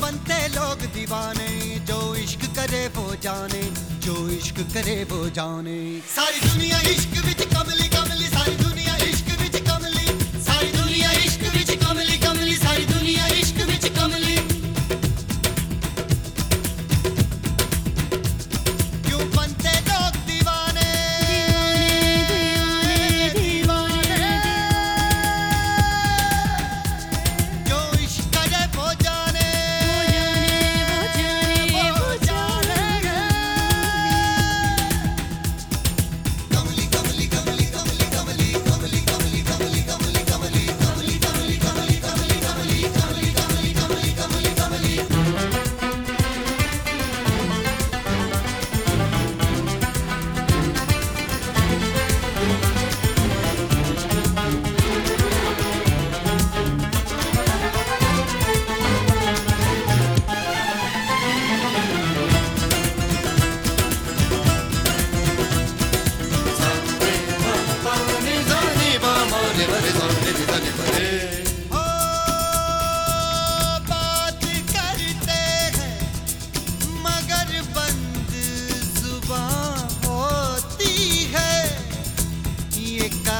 बनते लोग दीवाने, जो इश्क करे वो जाने, जो इश्क करे वो जाने। सारी दुनिया इश्क बिच कमली कमली सारी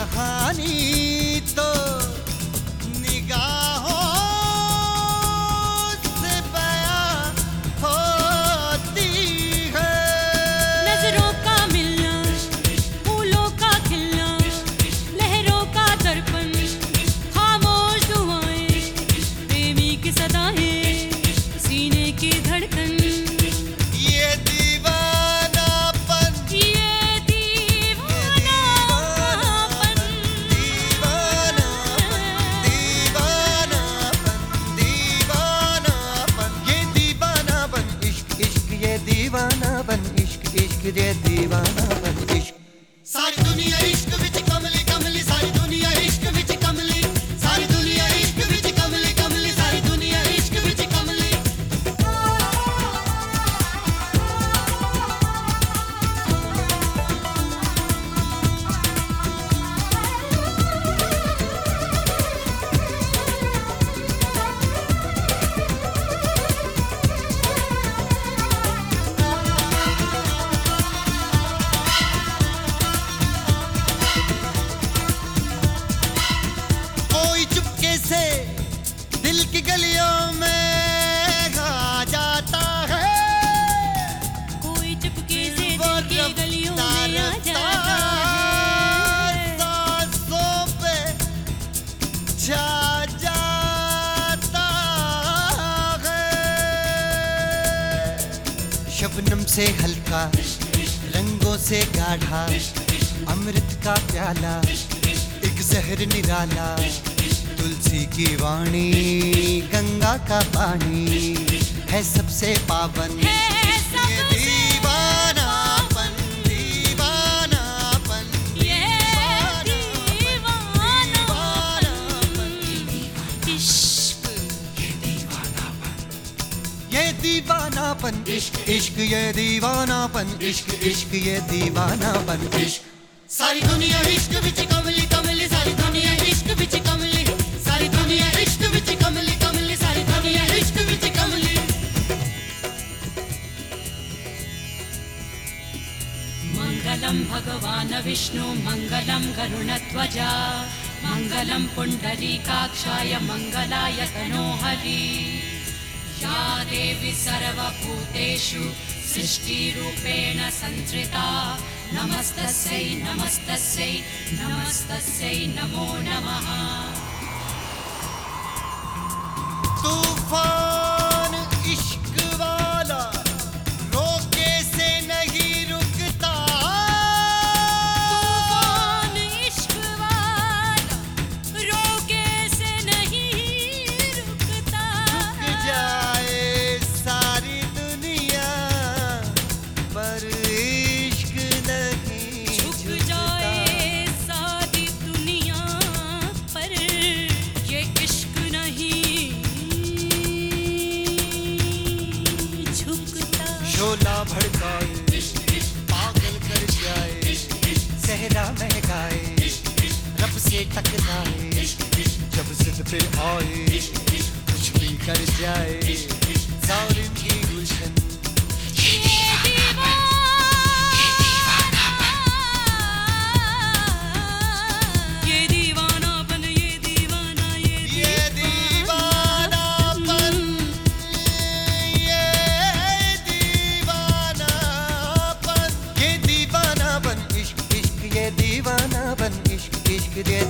कहानी इश्क दे दीवाना बंदिश सारी शबनम से हल्का, रंगों से गाढ़ा, अमृत का प्याला, एक जहर निराला, तुलसी की वाणी, गंगा का पानी है सबसे पावन। दीवानापन। इश्क इश्क। ये दीवानापन। इश्क इश्क। ये दीवानापन। इश्क। सारी दुनिया इश्क विच कमली कमली। सारी दुनिया इश्क विच कमली। सारी दुनिया इश्क विच कमली कमली। सारी दुनिया इश्क विच कमली। मङ्गलं भगवान् विष्णु मङ्गलं गरुणध्वजा मङ्गलं पुण्डरीकाक्षाय मङ्गलाय तनोहरि। या देवी सर्वभूतेषु सृष्टिरूपेण संसृता नमस्तस्यै नमस्तस्यै नमस्तस्यै नमो नमः। मेरा महकाए रब से टकराए जब जिद पे आए, कुछ भी कर जाए। जालिम की गुलशन। ਦੇ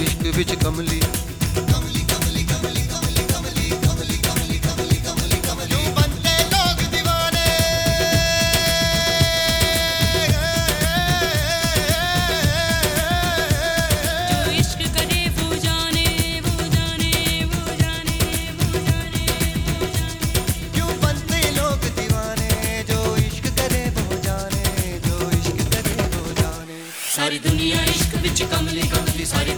ਇਸ਼ਕ ਵਿੱਚ ਕਮਲੀ। ਸਾਰੀ ਦੁਨੀਆ ਇਸ਼ਕ ਵਿੱਚ ਕਮਲੀ ਕਮਲੀ ਸਾਰੀ